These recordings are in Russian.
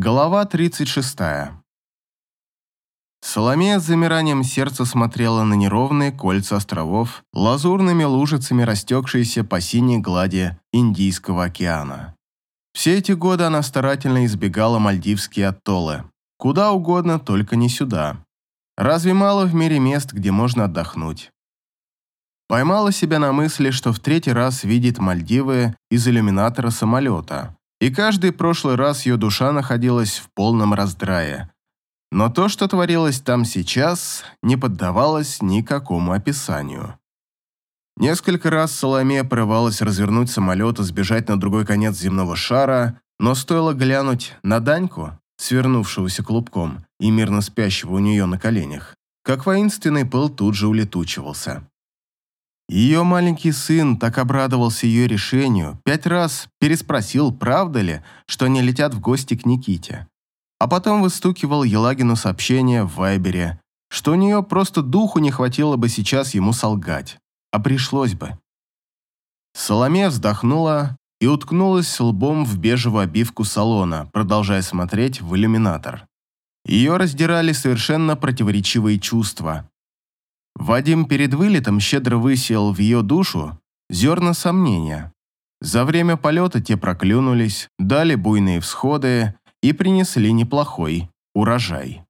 Глава 36. Соломея с замиранием сердца смотрела на неровные кольца островов, лазурными лужицами растекшиеся по синей глади Индийского океана. Все эти годы она старательно избегала мальдивские атоллы. Куда угодно, только не сюда. Разве мало в мире мест, где можно отдохнуть? Поймала себя на мысли, что в третий раз видит Мальдивы из иллюминатора самолета – и каждый прошлый раз ее душа находилась в полном раздрае. Но то, что творилось там сейчас, не поддавалось никакому описанию. Несколько раз Соломея порывалась развернуть самолет и сбежать на другой конец земного шара, но стоило глянуть на Даньку, свернувшегося клубком и мирно спящего у нее на коленях, как воинственный пыл тут же улетучивался. Ее маленький сын так обрадовался ее решению, пять раз переспросил, правда ли, что они летят в гости к Никите. А потом выстукивал Елагину сообщение в Вайбере, что у нее просто духу не хватило бы сейчас ему солгать, а пришлось бы. Соломея вздохнула и уткнулась лбом в бежевую обивку салона, продолжая смотреть в иллюминатор. Ее раздирали совершенно противоречивые чувства. Вадим перед вылетом щедро высеял в ее душу зерна сомнения. За время полета те проклюнулись, дали буйные всходы и принесли неплохой урожай.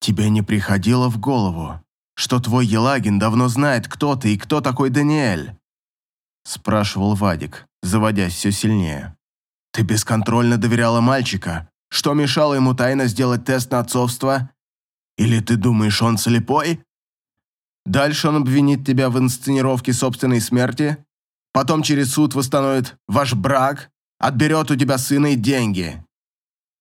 «Тебе не приходило в голову, что твой Елагин давно знает, кто ты и кто такой Даниэль?» спрашивал Вадик, заводясь все сильнее. «Ты бесконтрольно доверяла мальчика. Что мешало ему тайно сделать тест на отцовство? Или ты думаешь, он слепой?» Дальше он обвинит тебя в инсценировке собственной смерти, потом через суд восстановит ваш брак, отберет у тебя сына и деньги.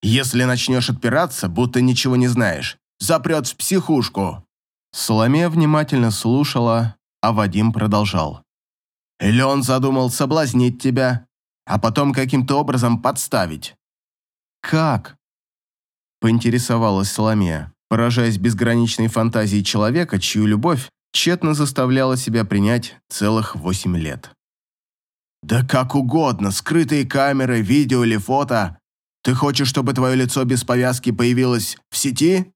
Если начнешь отпираться, будто ничего не знаешь, запрет в психушку». Соломея внимательно слушала, а Вадим продолжал. «Или он задумал соблазнить тебя, а потом каким-то образом подставить». «Как?» – поинтересовалась Соломея, поражаясь безграничной фантазии человека, чью любовь тщетно заставляла себя принять целых восемь лет. «Да как угодно, скрытые камеры, видео или фото. Ты хочешь, чтобы твое лицо без повязки появилось в сети?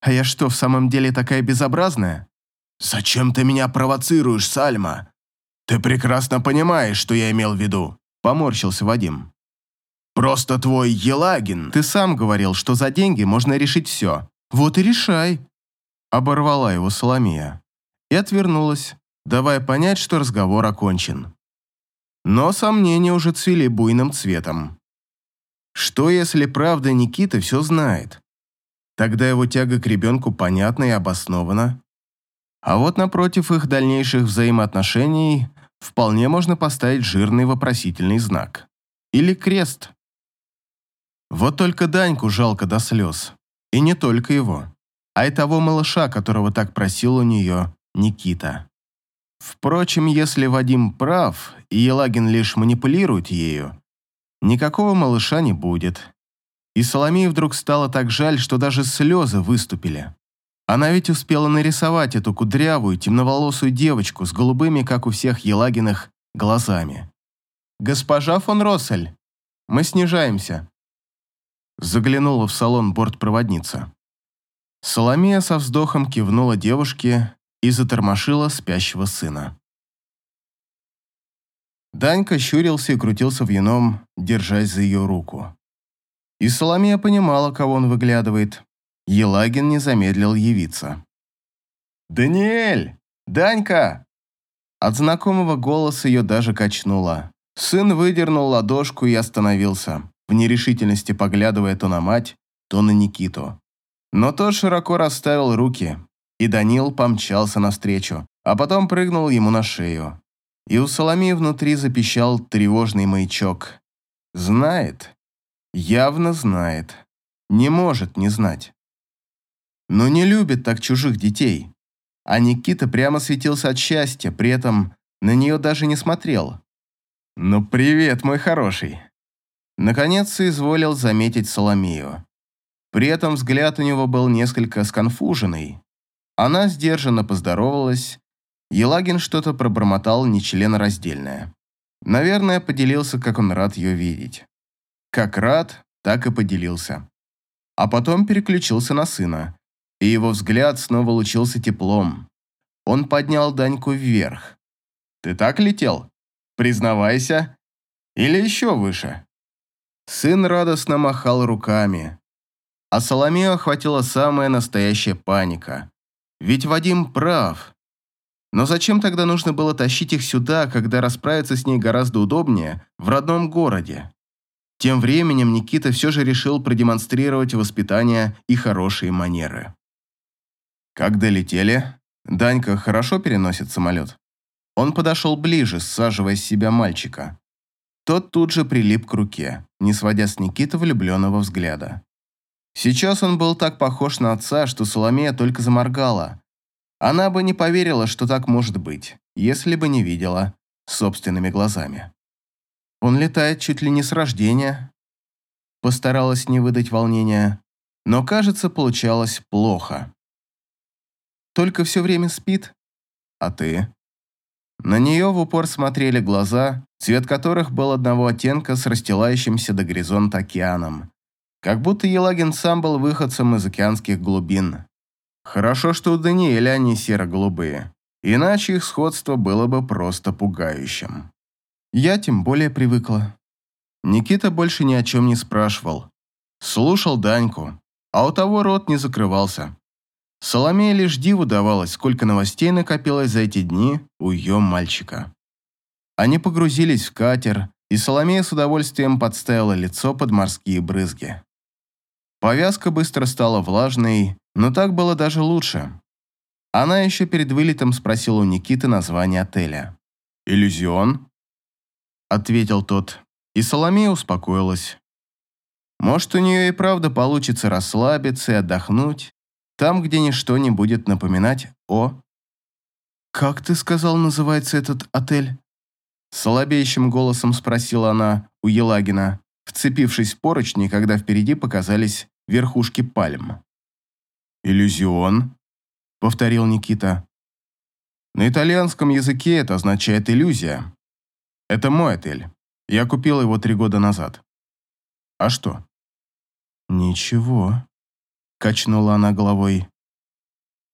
А я что, в самом деле такая безобразная? Зачем ты меня провоцируешь, Сальма? Ты прекрасно понимаешь, что я имел в виду», – поморщился Вадим. «Просто твой Елагин...» «Ты сам говорил, что за деньги можно решить все. Вот и решай», – оборвала его Соломия и отвернулась, давая понять, что разговор окончен. Но сомнения уже цвели буйным цветом. Что, если правда Никита все знает? Тогда его тяга к ребенку понятна и обоснована. А вот напротив их дальнейших взаимоотношений вполне можно поставить жирный вопросительный знак. Или крест. Вот только Даньку жалко до слез. И не только его, а и того малыша, которого так просил у нее Никита. Впрочем, если Вадим прав, и Елагин лишь манипулирует ею, никакого малыша не будет. И Соломее вдруг стало так жаль, что даже слезы выступили. Она ведь успела нарисовать эту кудрявую, темноволосую девочку с голубыми, как у всех Елагиных, глазами. «Госпожа фон Россель, мы снижаемся», заглянула в салон бортпроводница. Соломея со вздохом кивнула девушке и затормошила спящего сына. Данька щурился и крутился в вьюном, держась за ее руку. И Соломея понимала, кого он выглядывает. Елагин не замедлил явиться. «Даниэль! Данька!» От знакомого голоса ее даже качнуло. Сын выдернул ладошку и остановился, в нерешительности поглядывая то на мать, то на Никиту. Но тот широко расставил руки, и Данил помчался навстречу, а потом прыгнул ему на шею. И у Соломеи внутри запищал тревожный маячок. Знает. Явно знает. Не может не знать. Но не любит так чужих детей. А Никита прямо светился от счастья, при этом на нее даже не смотрел. «Ну, привет, мой хороший!» Наконец соизволил заметить Соломею. При этом взгляд у него был несколько сконфуженный, она сдержанно поздоровалась. Елагин что-то пробормотал нечленораздельное. Наверное, поделился, как он рад ее видеть. Как рад, так и поделился. А потом переключился на сына, и его взгляд снова лучился теплом. Он поднял Даньку вверх. «Ты так летел? Признавайся. Или еще выше?» Сын радостно махал руками. А Соломею охватила самая настоящая паника. Ведь Вадим прав. Но зачем тогда нужно было тащить их сюда, когда расправиться с ней гораздо удобнее в родном городе? Тем временем Никита все же решил продемонстрировать воспитание и хорошие манеры. Как долетели? Данька хорошо переносит самолет? Он подошел ближе, саживая с себя мальчика. Тот тут же прилип к руке, не сводя с Никиты влюбленного взгляда. Сейчас он был так похож на отца, что Соломея только заморгала. Она бы не поверила, что так может быть, если бы не видела собственными глазами. Он летает чуть ли не с рождения. Постаралась не выдать волнения, но, кажется, получалось плохо. Только все время спит. А ты? На нее в упор смотрели глаза, цвет которых был одного оттенка с расстилающимся до горизонта океаном. Как будто Елагин сам был выходцем из океанских глубин. Хорошо, что у Даниэля они серо-голубые, иначе их сходство было бы просто пугающим. Я тем более привыкла. Никита больше ни о чем не спрашивал. Слушал Даньку, а у того рот не закрывался. Соломея лишь диву давалась, сколько новостей накопилось за эти дни у ее мальчика. Они погрузились в катер, и Соломея с удовольствием подставила лицо под морские брызги. Повязка быстро стала влажной, но так было даже лучше. Она еще перед вылетом спросила у Никиты название отеля. «Иллюзион?» ответил тот, и Соломея успокоилась. Может, у нее и правда получится расслабиться и отдохнуть, там, где ничто не будет напоминать о... «Как ты сказал, называется этот отель?» Солобеющим голосом спросила она у Елагина, вцепившись в поручни, когда впереди показались верхушки пальм. «Иллюзион», — повторил Никита. На итальянском языке это означает «иллюзия», это мой отель. Я купил его три года назад. А что? Ничего. Качнула она головой.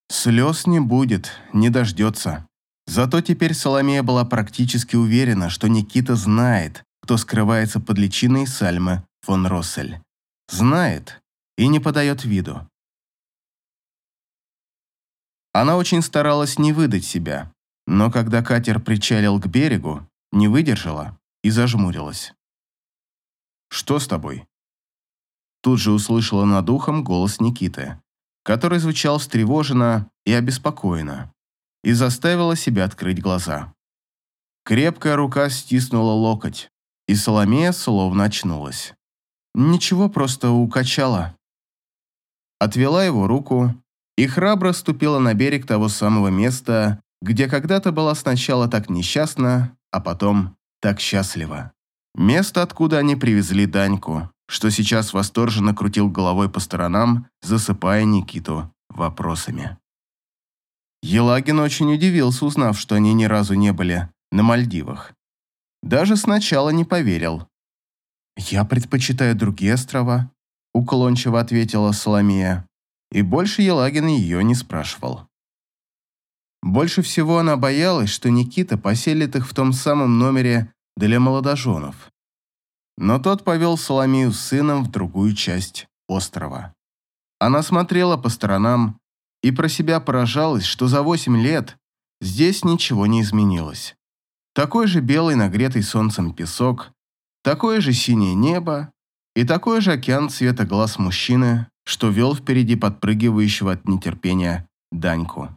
Слез не будет, не дождется. Зато теперь Соломея была практически уверена, что Никита знает, кто скрывается под личиной Сальмы фон Россель. Знает и не подает виду. Она очень старалась не выдать себя, но когда катер причалил к берегу, не выдержала и зажмурилась. «Что с тобой?» Тут же услышала над ухом голос Никиты, который звучал встревоженно и обеспокоенно, и заставила себя открыть глаза. Крепкая рука стиснула локоть, и Соломея словно очнулась. Ничего, просто укачала. Отвела его руку и храбро ступила на берег того самого места, где когда-то была сначала так несчастна, а потом так счастливо. Место, откуда они привезли Даньку, что сейчас восторженно крутил головой по сторонам, засыпая Никиту вопросами. Елагин очень удивился, узнав, что они ни разу не были на Мальдивах. Даже сначала не поверил. «Я предпочитаю другие острова», — уклончиво ответила Соломея. И больше Елагин ее не спрашивал. Больше всего она боялась, что Никита поселит их в том самом номере для молодоженов. Но тот повел Соломию с сыном в другую часть острова. Она смотрела по сторонам и про себя поражалась, что за восемь лет здесь ничего не изменилось. Такой же белый, нагретый солнцем песок, такое же синее небо и такой же океан цвета глаз мужчины, что вел впереди подпрыгивающего от нетерпения Даньку.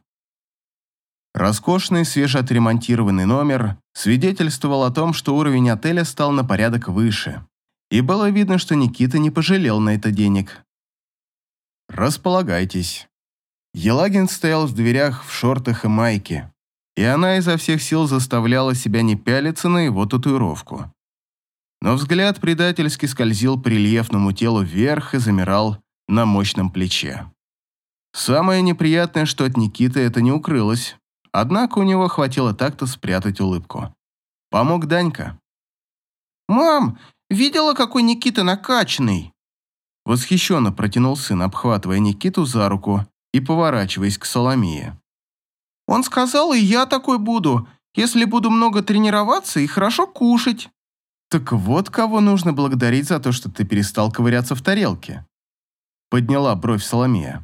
Роскошный свежеотремонтированный номер свидетельствовал о том, что уровень отеля стал на порядок выше. И было видно, что Никита не пожалел на это денег. «Располагайтесь». Елагин стоял в дверях в шортах и майке, и она изо всех сил заставляла себя не пялиться на его татуировку. Но взгляд предательски скользил по рельефному телу вверх и замирал на мощном плече. Самое неприятное, что от Никиты это не укрылось. Однако у него хватило так-то спрятать улыбку. Помог Данька. «Мам, видела, какой Никита накачанный?» Восхищенно протянул сын, обхватывая Никиту за руку и поворачиваясь к Соломии. «Он сказал, и я такой буду, если буду много тренироваться и хорошо кушать». «Так вот кого нужно благодарить за то, что ты перестал ковыряться в тарелке», подняла бровь Соломия.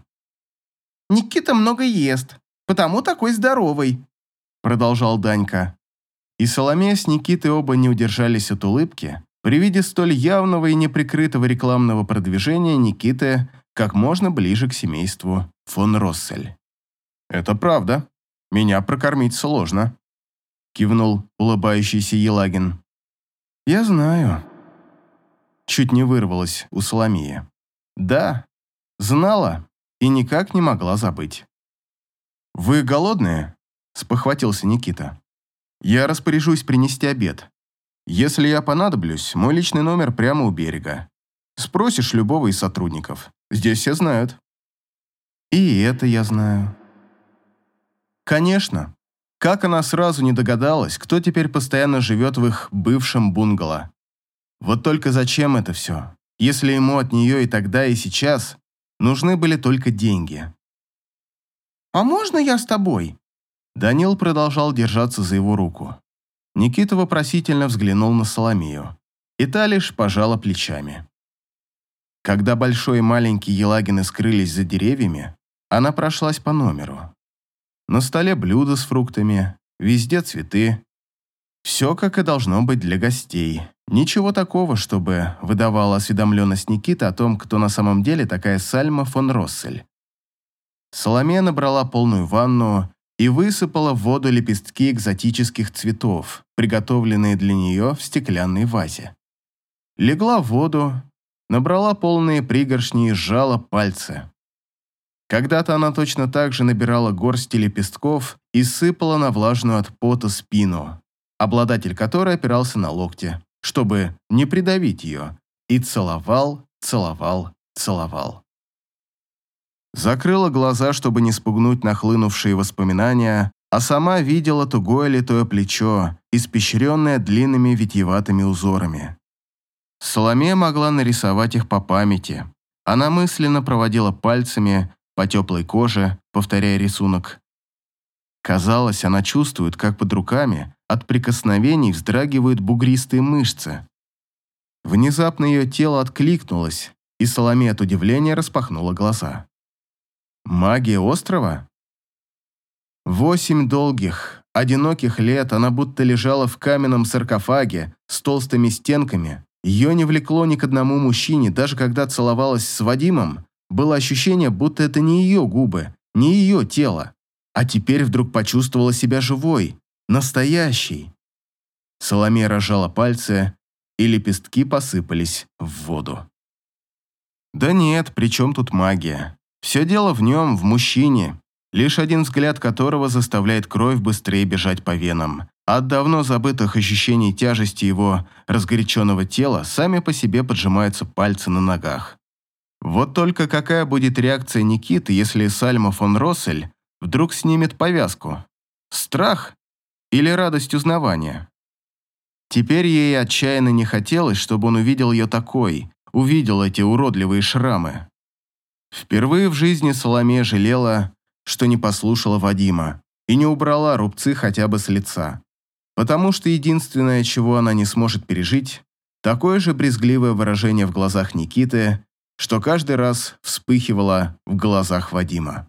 «Никита много ест, потому такой здоровый», продолжал Данька. И Соломея с Никитой оба не удержались от улыбки. При виде столь явного и неприкрытого рекламного продвижения Никиты как можно ближе к семейству фон Россель. «Это правда. Меня прокормить сложно», — кивнул улыбающийся Елагин. «Я знаю». Чуть не вырвалась у Соломии. «Да, знала и никак не могла забыть». «Вы голодные?» — спохватился Никита. «Я распоряжусь принести обед. Если я понадоблюсь, мой личный номер прямо у берега. Спросишь любого из сотрудников. Здесь все знают». «И это я знаю». «Конечно. Как она сразу не догадалась, кто теперь постоянно живет в их бывшем бунгало? Вот только зачем это все, если ему от нее и тогда, и сейчас нужны были только деньги? «А можно я с тобой?» Данил продолжал держаться за его руку. Никита вопросительно взглянул на Соломию, и та лишь пожала плечами. Когда большой и маленький Елагины скрылись за деревьями, она прошлась по номеру. На столе блюда с фруктами, везде цветы. Все, как и должно быть для гостей. Ничего такого, чтобы выдавала осведомленность Никиты о том, кто на самом деле такая Сальма фон Россель. Соломея набрала полную ванну и высыпала в воду лепестки экзотических цветов, приготовленные для нее в стеклянной вазе. Легла в воду, набрала полные пригоршни и сжала пальцы. Когда-то она точно так же набирала горсти лепестков и сыпала на влажную от пота спину, обладатель которой опирался на локти, чтобы не придавить ее, и целовал, целовал, целовал. Закрыла глаза, чтобы не спугнуть нахлынувшие воспоминания, а сама видела тугое литое плечо, испещренное длинными витьеватыми узорами. Соломея могла нарисовать их по памяти. Она мысленно проводила пальцами по теплой коже, повторяя рисунок. Казалось, она чувствует, как под руками от прикосновений вздрагивают бугристые мышцы. Внезапно ее тело откликнулось, и Соломе от удивления распахнула глаза. Магия острова? Восемь долгих, одиноких лет она будто лежала в каменном саркофаге с толстыми стенками. Ее не влекло ни к одному мужчине, даже когда целовалась с Вадимом, было ощущение, будто это не ее губы, не ее тело. А теперь вдруг почувствовала себя живой, настоящей. Соломея разжала пальцы, и лепестки посыпались в воду. Да нет, при чем тут магия? Все дело в нем, в мужчине, лишь один взгляд которого заставляет кровь быстрее бежать по венам. От давно забытых ощущений тяжести его разгоряченного тела сами по себе поджимаются пальцы на ногах. Вот только какая будет реакция Никиты, если Сальма фон Россель вдруг снимет повязку? Страх или радость узнавания? Теперь ей отчаянно не хотелось, чтобы он увидел ее такой, увидел эти уродливые шрамы. Впервые в жизни Соломея жалела, что не послушала Вадима и не убрала рубцы хотя бы с лица. Потому что единственное, чего она не сможет пережить, такое же брезгливое выражение в глазах Никиты, что каждый раз вспыхивало в глазах Вадима.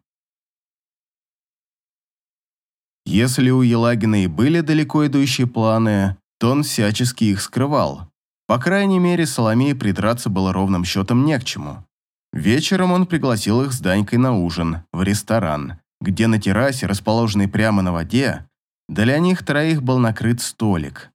Если у Елагина и были далеко идущие планы, то он всячески их скрывал. По крайней мере, Соломее придраться было ровным счетом не к чему. Вечером он пригласил их с Данькой на ужин в ресторан, где на террасе, расположенной прямо на воде, для них троих был накрыт столик.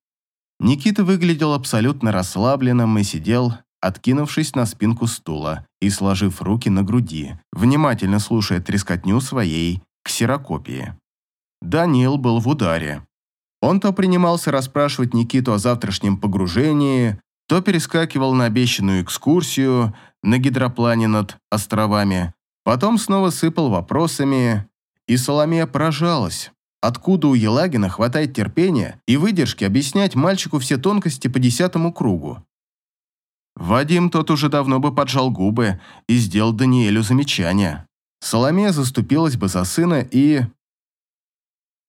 Никита выглядел абсолютно расслабленным и сидел, откинувшись на спинку стула и сложив руки на груди, внимательно слушая трескотню своей ксерокопии. Даниил был в ударе. Он то принимался расспрашивать Никиту о завтрашнем погружении, то перескакивал на обещанную экскурсию на гидроплане над островами, потом снова сыпал вопросами, и Соломея поражалась, откуда у Елагина хватает терпения и выдержки объяснять мальчику все тонкости по десятому кругу. Вадим тот уже давно бы поджал губы и сделал Даниэлю замечание. Соломея заступилась бы за сына и...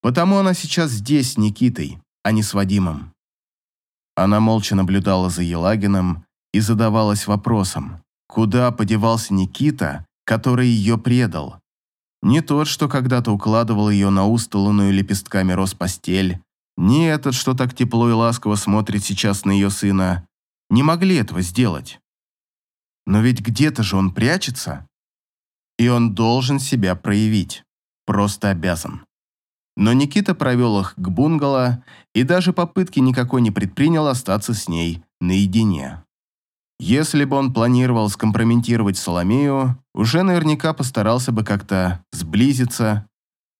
Потому она сейчас здесь с Никитой, а не с Вадимом. Она молча наблюдала за Елагиным и задавалась вопросом, куда подевался Никита, который ее предал. Не тот, что когда-то укладывал ее на устланную лепестками роз постель, не этот, что так тепло и ласково смотрит сейчас на ее сына. Не могли этого сделать. Но ведь где-то же он прячется. И он должен себя проявить. Просто обязан. Но Никита провел их к бунгало и даже попытки никакой не предпринял остаться с ней наедине. Если бы он планировал скомпрометировать Соломею, уже наверняка постарался бы как-то сблизиться,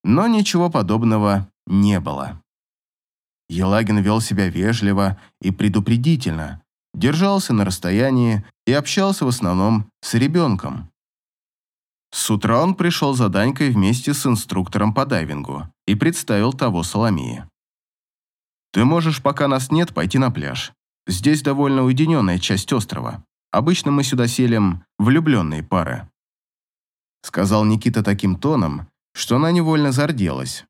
но ничего подобного не было. Елагин вел себя вежливо и предупредительно, держался на расстоянии и общался в основном с ребенком. С утра он пришел за Данькой вместе с инструктором по дайвингу и представил того Соломии. «Ты можешь, пока нас нет, пойти на пляж. Здесь довольно уединенная часть острова. Обычно мы сюда селим влюбленные пары». Сказал Никита таким тоном, что она невольно зарделась.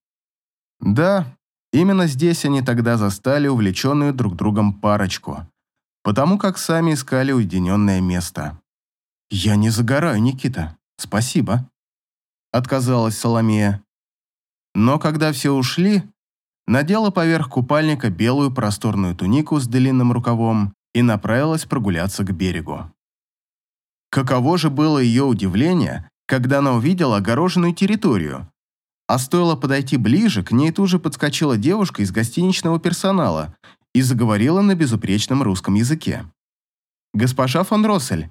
Да, именно здесь они тогда застали увлеченную друг другом парочку, потому как сами искали уединенное место. «Я не загораю, Никита. Спасибо», — отказалась Соломея. Но когда все ушли, надела поверх купальника белую просторную тунику с длинным рукавом и направилась прогуляться к берегу. Каково же было ее удивление, когда она увидела огороженную территорию. А стоило подойти ближе, к ней тут же подскочила девушка из гостиничного персонала и заговорила на безупречном русском языке. «Госпожа фон Россель,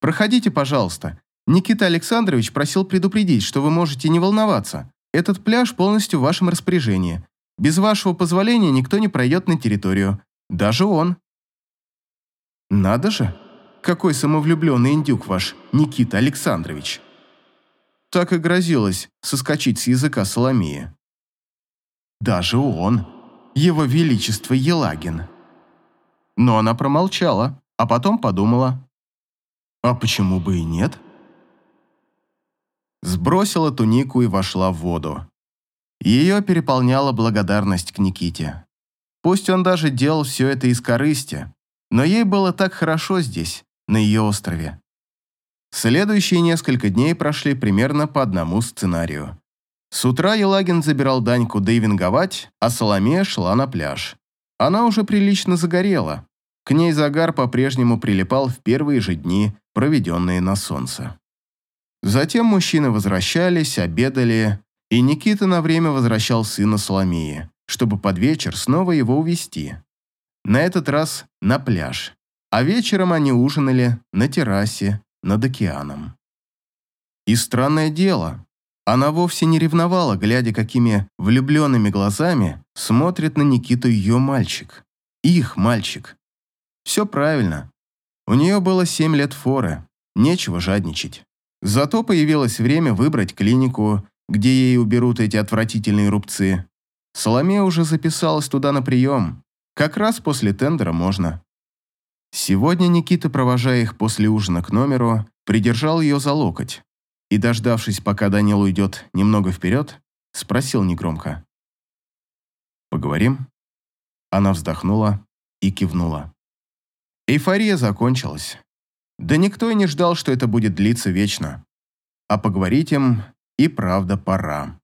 проходите, пожалуйста. Никита Александрович просил предупредить, что вы можете не волноваться. Этот пляж полностью в вашем распоряжении. Без вашего позволения никто не пройдет на территорию. Даже он. Надо же, какой самовлюбленный индюк ваш, Никита Александрович. Так и грозилось соскочить с языка Соломея. Даже он, его величество Елагин. Но она промолчала, а потом подумала. А почему бы и нет? Сбросила тунику и вошла в воду. Ее переполняла благодарность к Никите. Пусть он даже делал все это из корысти, но ей было так хорошо здесь, на ее острове. Следующие несколько дней прошли примерно по одному сценарию. С утра Елагин забирал Даньку дайвинговать, а Соломея шла на пляж. Она уже прилично загорела. К ней загар по-прежнему прилипал в первые же дни, проведенные на солнце. Затем мужчины возвращались, обедали, и Никита на время возвращал сына Соломии, чтобы под вечер снова его увезти. На этот раз на пляж. А вечером они ужинали на террасе над океаном. И странное дело, она вовсе не ревновала, глядя, какими влюбленными глазами смотрит на Никиту ее мальчик. Их мальчик. Все правильно. У нее было семь лет форы, нечего жадничать. Зато появилось время выбрать клинику, где ей уберут эти отвратительные рубцы. Соломея уже записалась туда на прием. Как раз после тендера можно. Сегодня Никита, провожая их после ужина к номеру, придержал ее за локоть и, дождавшись, пока Данил уйдет немного вперед, спросил негромко. «Поговорим?» Она вздохнула и кивнула. Эйфория закончилась. Да никто и не ждал, что это будет длиться вечно. А поговорить им и правда пора.